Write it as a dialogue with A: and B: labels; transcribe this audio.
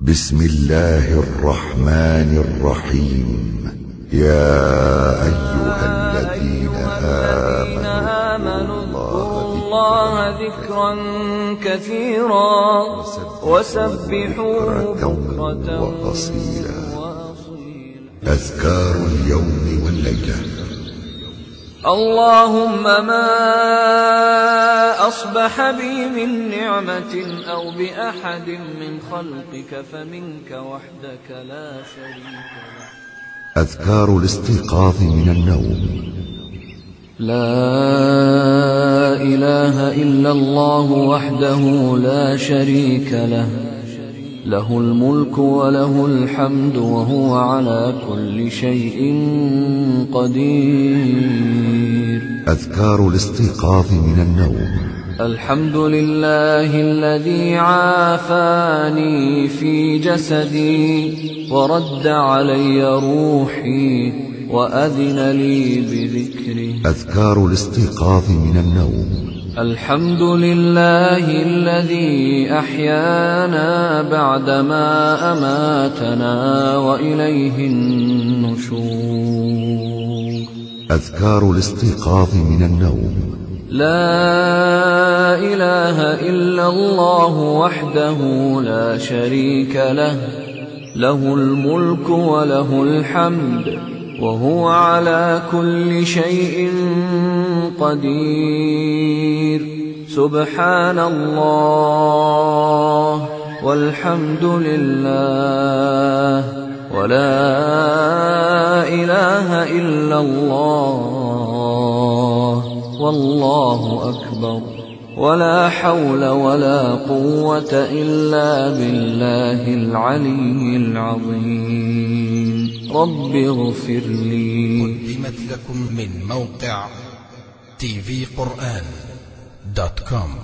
A: بسم الله الرحمن الرحيم. يا أيها الذين آمنوا
B: اذكروا الله ذكرا كثيرا وسبحوه بكرة
A: وأصيلا. أذكار اليوم والليلة.
B: اللهم ما أصبح بي من نعمة أو بأحد من خلقك فمنك وحدك لا شريك له.
A: أذكار الاستيقاظ من النوم.
B: لا إله إلا الله وحده لا شريك له. له الملك وله الحمد وهو على كل شيء قدير.
A: أذكار الاستيقاظ من النوم.
B: الحمد لله الذي عافاني في جسدي ورد علي روحي وأذن لي بذكره
A: أذكار الاستيقاظ من النوم.
B: الحمد لله الذي أحيانا بعدما أماتنا وإليه النشور.
A: أذكار الاستيقاظ من النوم.
B: لا إله إلا الله وحده لا شريك له. له الملك وله الحمد وهو على كل شيء قدير. سبحان الله والحمد لله ولا إله إلا الله. والله أكبر. ولا حول ولا قوة إلا بالله العلي العظيم. رب اغفر لي.
C: قدمت لكم من موقع تي في قرآن دوت كوم